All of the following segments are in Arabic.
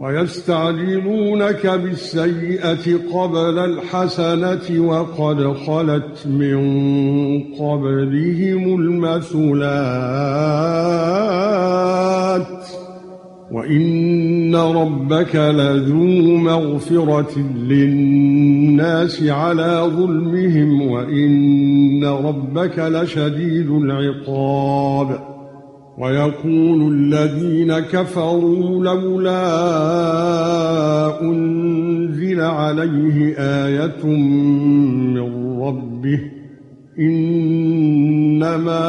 ويستعجلونك بالسيئة قبل الحسنة وقد خلت من قبلهم المثلات. وإن ربك لذو مغفرة للناس على ظلمهم وإن ربك لشديد العقاب. ويقول الذين كفروا لولا أنزل عليه آية من ربه إنما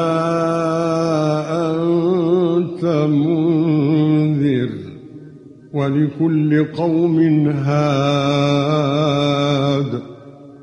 أنت منذر ولكل قوم هاد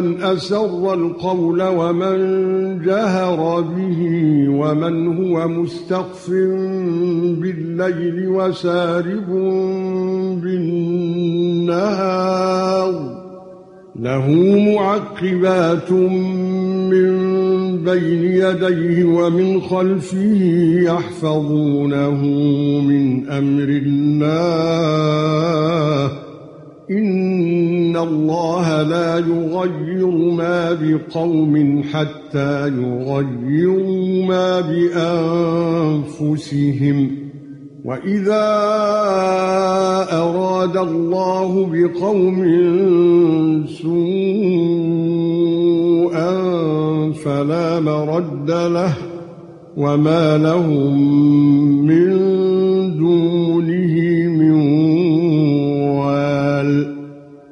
من اسر القول ومن جهر به ومن هو مستخف بالليل وسارب بالنهار له معقبات من بين يديه ومن خلفه يحفظونه من أمر الله ان الله لا يغير ما بقوم حتى يغيروا ما بانفسهم واذا اراد الله بقوم سوءا فلا مرد له وما لهم من